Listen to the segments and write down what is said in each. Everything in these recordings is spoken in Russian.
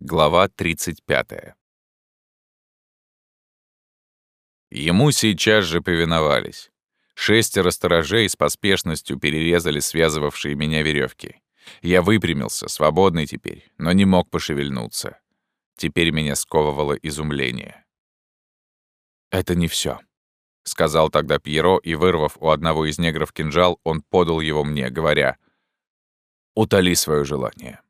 Глава 35. Ему сейчас же повиновались. Шестеро сторожей с поспешностью перерезали связывавшие меня веревки. Я выпрямился, свободный теперь, но не мог пошевельнуться. Теперь меня сковывало изумление. «Это не все, сказал тогда Пьеро, и, вырвав у одного из негров кинжал, он подал его мне, говоря, «Утоли свое желание».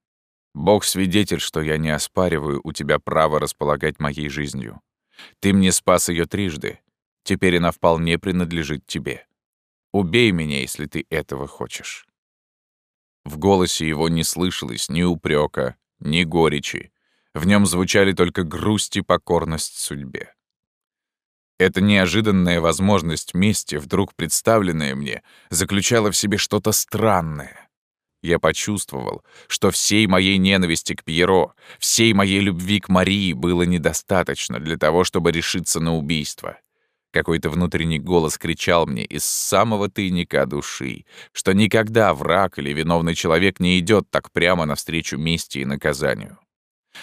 Бог свидетель, что я не оспариваю у тебя право располагать моей жизнью. Ты мне спас ее трижды. Теперь она вполне принадлежит тебе. Убей меня, если ты этого хочешь». В голосе его не слышалось ни упрека, ни горечи. В нем звучали только грусть и покорность судьбе. Эта неожиданная возможность мести, вдруг представленная мне, заключала в себе что-то странное. Я почувствовал, что всей моей ненависти к Пьеро, всей моей любви к Марии было недостаточно для того, чтобы решиться на убийство. Какой-то внутренний голос кричал мне из самого тайника души, что никогда враг или виновный человек не идет так прямо навстречу мести и наказанию.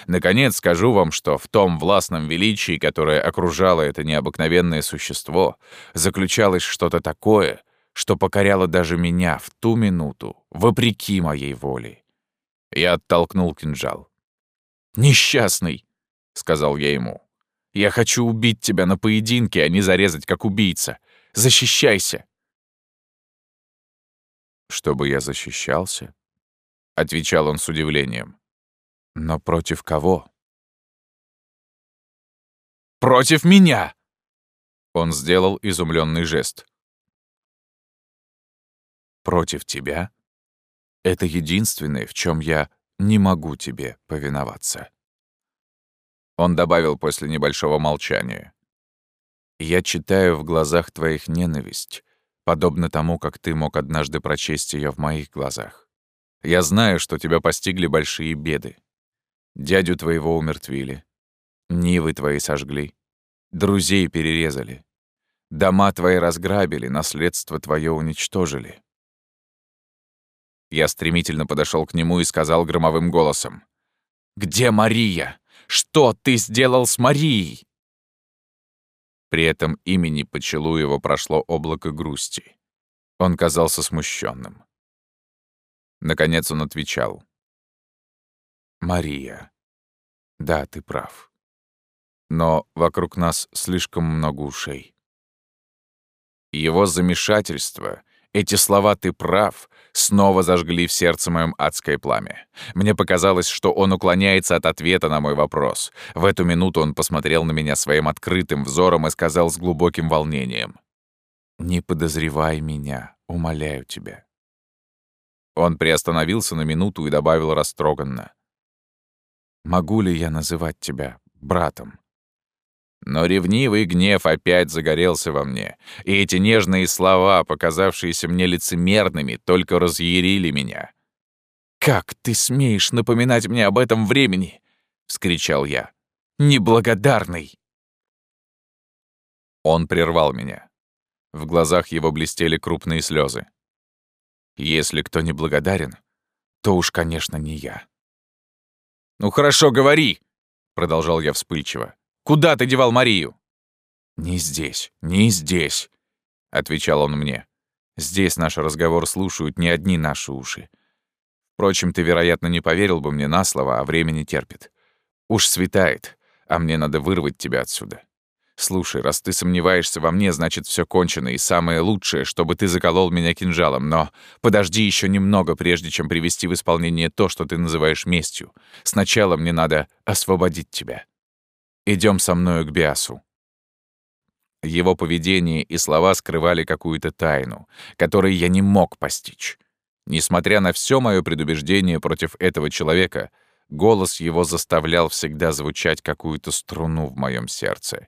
Наконец скажу вам, что в том властном величии, которое окружало это необыкновенное существо, заключалось что-то такое — что покоряло даже меня в ту минуту, вопреки моей воле. Я оттолкнул кинжал. «Несчастный!» — сказал я ему. «Я хочу убить тебя на поединке, а не зарезать как убийца. Защищайся!» «Чтобы я защищался?» — отвечал он с удивлением. «Но против кого?» «Против меня!» Он сделал изумленный жест против тебя, это единственное, в чем я не могу тебе повиноваться. Он добавил после небольшого молчания. «Я читаю в глазах твоих ненависть, подобно тому, как ты мог однажды прочесть ее в моих глазах. Я знаю, что тебя постигли большие беды. Дядю твоего умертвили, нивы твои сожгли, друзей перерезали, дома твои разграбили, наследство твое уничтожили. Я стремительно подошел к нему и сказал громовым голосом. «Где Мария? Что ты сделал с Марией?» При этом имени Поцелуева прошло облако грусти. Он казался смущенным. Наконец он отвечал. «Мария, да, ты прав. Но вокруг нас слишком много ушей». Его замешательство — эти слова «ты прав» снова зажгли в сердце моем адское пламя. Мне показалось, что он уклоняется от ответа на мой вопрос. В эту минуту он посмотрел на меня своим открытым взором и сказал с глубоким волнением. «Не подозревай меня, умоляю тебя». Он приостановился на минуту и добавил растроганно. «Могу ли я называть тебя братом?» Но ревнивый гнев опять загорелся во мне, и эти нежные слова, показавшиеся мне лицемерными, только разъярили меня. «Как ты смеешь напоминать мне об этом времени?» — вскричал я. «Неблагодарный!» Он прервал меня. В глазах его блестели крупные слезы. «Если кто не благодарен, то уж, конечно, не я». «Ну хорошо, говори!» — продолжал я вспыльчиво. Куда ты девал Марию?» «Не здесь, не здесь», — отвечал он мне. «Здесь наш разговор слушают не одни наши уши. Впрочем, ты, вероятно, не поверил бы мне на слово, а времени терпит. Уж светает, а мне надо вырвать тебя отсюда. Слушай, раз ты сомневаешься во мне, значит, все кончено, и самое лучшее, чтобы ты заколол меня кинжалом. Но подожди еще немного, прежде чем привести в исполнение то, что ты называешь местью. Сначала мне надо освободить тебя. Идем со мною к Биасу». Его поведение и слова скрывали какую-то тайну, которой я не мог постичь. Несмотря на все мое предубеждение против этого человека, голос его заставлял всегда звучать какую-то струну в моем сердце.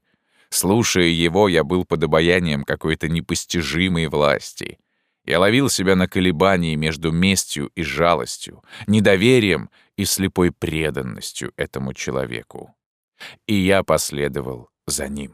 Слушая его, я был под обаянием какой-то непостижимой власти. Я ловил себя на колебании между местью и жалостью, недоверием и слепой преданностью этому человеку и я последовал за ним.